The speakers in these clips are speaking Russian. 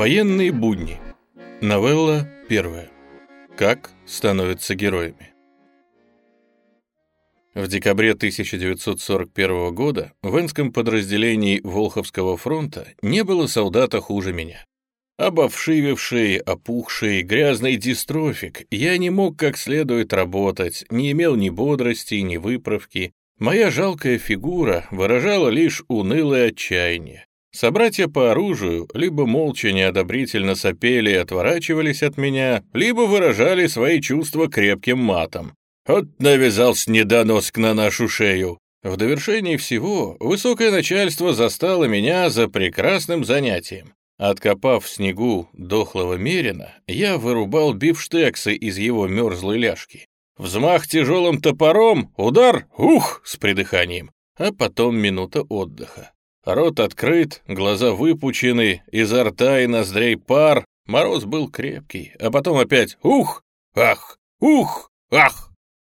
Военные будни. Новелла первая. Как становятся героями. В декабре 1941 года в Энском подразделении Волховского фронта не было солдата хуже меня. Обовшививший, опухший, грязный дистрофик, я не мог как следует работать, не имел ни бодрости, ни выправки. Моя жалкая фигура выражала лишь унылое отчаяние. Собратья по оружию либо молча неодобрительно сопели и отворачивались от меня, либо выражали свои чувства крепким матом. «Вот навязался недоноск на нашу шею!» В довершении всего, высокое начальство застало меня за прекрасным занятием. Откопав в снегу дохлого мерина, я вырубал бифштексы из его мерзлой ляжки. Взмах тяжелым топором, удар, ух, с придыханием, а потом минута отдыха. Рот открыт, глаза выпучены, изо рта и ноздрей пар. Мороз был крепкий, а потом опять «Ух! Ах! Ух! Ах!»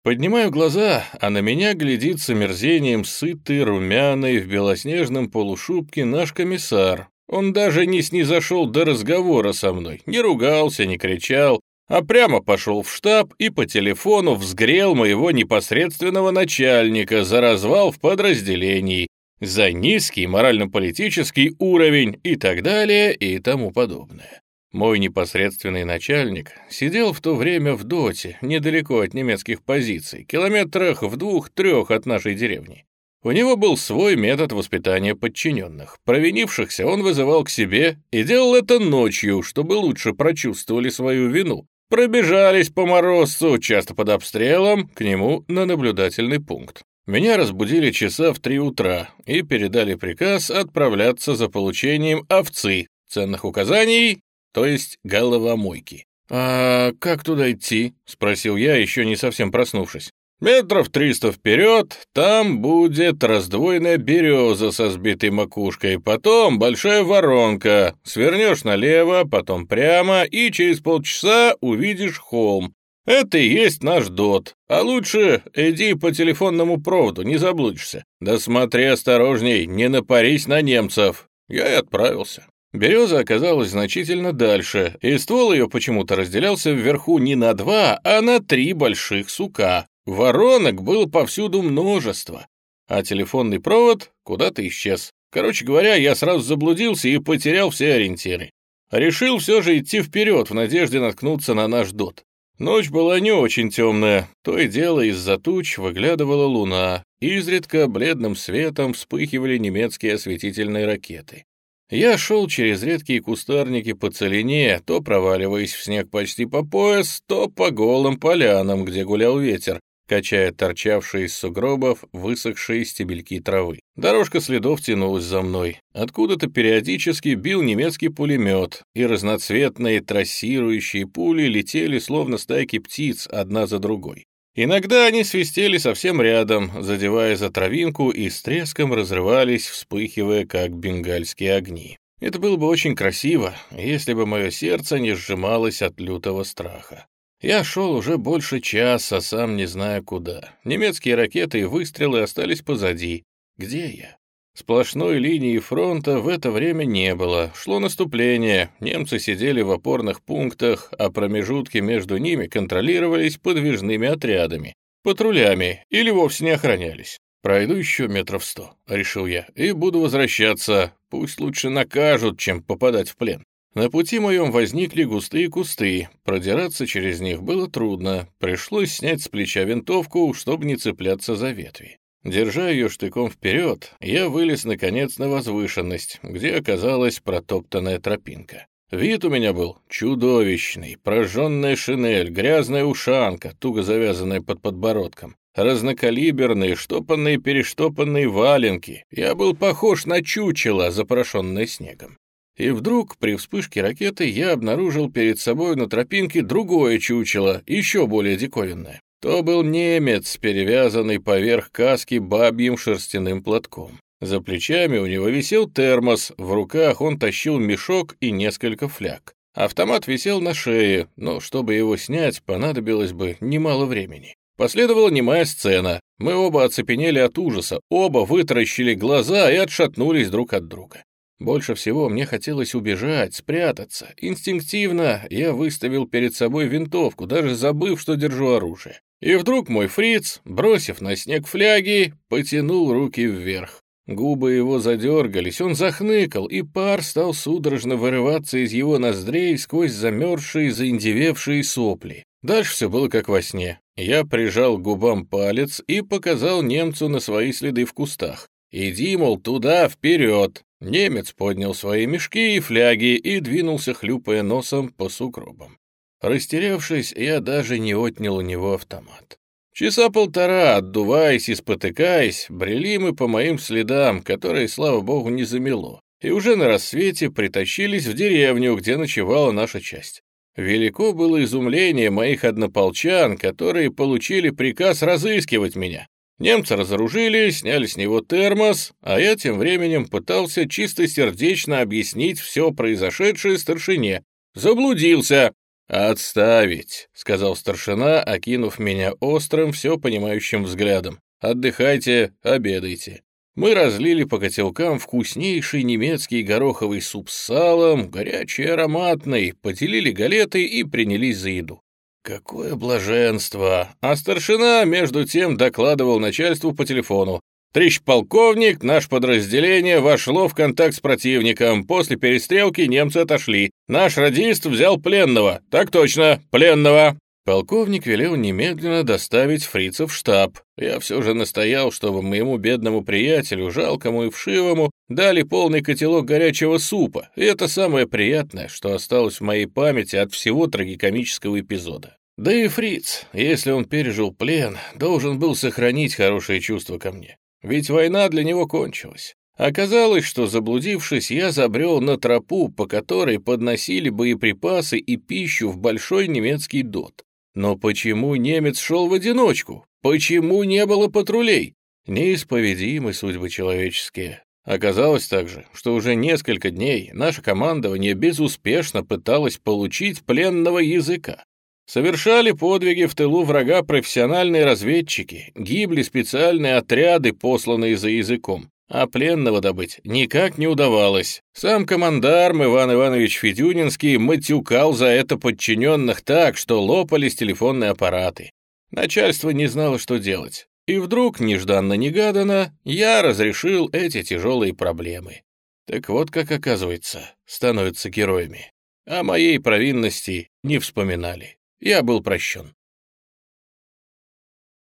Поднимаю глаза, а на меня глядит с омерзением сытый, румяный, в белоснежном полушубке наш комиссар. Он даже не снизошел до разговора со мной, не ругался, не кричал, а прямо пошел в штаб и по телефону взгрел моего непосредственного начальника за развал в подразделении, за низкий морально-политический уровень и так далее и тому подобное. Мой непосредственный начальник сидел в то время в Доте, недалеко от немецких позиций, километрах в двух-трех от нашей деревни. У него был свой метод воспитания подчиненных. Провинившихся он вызывал к себе и делал это ночью, чтобы лучше прочувствовали свою вину. Пробежались по морозцу, часто под обстрелом, к нему на наблюдательный пункт. Меня разбудили часа в три утра и передали приказ отправляться за получением овцы, ценных указаний, то есть головомойки. «А как туда идти?» — спросил я, еще не совсем проснувшись. «Метров триста вперед, там будет раздвоенная береза со сбитой макушкой, потом большая воронка, свернешь налево, потом прямо, и через полчаса увидишь холм. Это и есть наш ДОТ. А лучше иди по телефонному проводу, не заблудишься. Да смотри осторожней, не напарись на немцев. Я и отправился. Береза оказалась значительно дальше, и ствол ее почему-то разделялся вверху не на два, а на три больших сука. Воронок было повсюду множество, а телефонный провод куда-то исчез. Короче говоря, я сразу заблудился и потерял все ориентиры. Решил все же идти вперед в надежде наткнуться на наш ДОТ. Ночь была не очень темная, то и дело из-за туч выглядывала луна, изредка бледным светом вспыхивали немецкие осветительные ракеты. Я шел через редкие кустарники по целине, то проваливаясь в снег почти по пояс, то по голым полянам, где гулял ветер, качая торчавшие из сугробов высохшие стебельки травы. Дорожка следов тянулась за мной. Откуда-то периодически бил немецкий пулемет, и разноцветные трассирующие пули летели словно стайки птиц одна за другой. Иногда они свистели совсем рядом, задевая за травинку и с треском разрывались, вспыхивая, как бенгальские огни. Это было бы очень красиво, если бы мое сердце не сжималось от лютого страха. Я шел уже больше часа, сам не зная куда. Немецкие ракеты и выстрелы остались позади. Где я? Сплошной линии фронта в это время не было. Шло наступление, немцы сидели в опорных пунктах, а промежутки между ними контролировались подвижными отрядами, патрулями или вовсе не охранялись. «Пройду еще метров сто», — решил я, — «и буду возвращаться. Пусть лучше накажут, чем попадать в плен». На пути моем возникли густые кусты, продираться через них было трудно, пришлось снять с плеча винтовку, чтобы не цепляться за ветви. Держа ее штыком вперед, я вылез наконец на возвышенность, где оказалась протоптанная тропинка. Вид у меня был чудовищный, прожженная шинель, грязная ушанка, туго завязанная под подбородком, разнокалиберные, штопанные-перештопанные валенки. Я был похож на чучело, запорошенное снегом. И вдруг, при вспышке ракеты, я обнаружил перед собой на тропинке другое чучело, еще более диковинное. То был немец, перевязанный поверх каски бабьим шерстяным платком. За плечами у него висел термос, в руках он тащил мешок и несколько фляг. Автомат висел на шее, но чтобы его снять, понадобилось бы немало времени. Последовала немая сцена. Мы оба оцепенели от ужаса, оба вытаращили глаза и отшатнулись друг от друга. Больше всего мне хотелось убежать, спрятаться. Инстинктивно я выставил перед собой винтовку, даже забыв, что держу оружие. И вдруг мой фриц, бросив на снег фляги, потянул руки вверх. Губы его задергались, он захныкал, и пар стал судорожно вырываться из его ноздрей сквозь замерзшие, заиндевевшие сопли. Дальше все было как во сне. Я прижал губам палец и показал немцу на свои следы в кустах. «Иди, мол, туда, вперед!» Немец поднял свои мешки и фляги и двинулся, хлюпая носом по сугробам. Растерявшись, я даже не отнял у него автомат. Часа полтора, отдуваясь и спотыкаясь, брели мы по моим следам, которые, слава богу, не замело, и уже на рассвете притащились в деревню, где ночевала наша часть. Велико было изумление моих однополчан, которые получили приказ разыскивать меня. Немцы разоружили, сняли с него термос, а я тем временем пытался чистосердечно объяснить все произошедшее старшине. Заблудился, «Отставить», — сказал старшина, окинув меня острым, все понимающим взглядом. «Отдыхайте, обедайте». Мы разлили по котелкам вкуснейший немецкий гороховый суп с салом, горячий ароматный, поделили галеты и принялись за еду. Какое блаженство! А старшина, между тем, докладывал начальству по телефону. Трещ полковник, наше подразделение вошло в контакт с противником. После перестрелки немцы отошли. Наш радист взял пленного. Так точно, пленного. Полковник велел немедленно доставить фрица в штаб. Я все же настоял, чтобы моему бедному приятелю, жалкому и вшивому, дали полный котелок горячего супа. И это самое приятное, что осталось в моей памяти от всего трагикомического эпизода. Да и фриц, если он пережил плен, должен был сохранить хорошее чувство ко мне. Ведь война для него кончилась. Оказалось, что, заблудившись, я забрел на тропу, по которой подносили боеприпасы и пищу в большой немецкий дот. Но почему немец шел в одиночку? Почему не было патрулей? Неисповедимы судьбы человеческие. Оказалось также, что уже несколько дней наше командование безуспешно пыталось получить пленного языка. Совершали подвиги в тылу врага профессиональные разведчики, гибли специальные отряды, посланные за языком, а пленного добыть никак не удавалось. Сам командарм Иван Иванович Федюнинский матюкал за это подчиненных так, что лопались телефонные аппараты. Начальство не знало, что делать. И вдруг, нежданно-негаданно, я разрешил эти тяжелые проблемы. Так вот, как оказывается, становятся героями. О моей провинности не вспоминали. Я был прощен.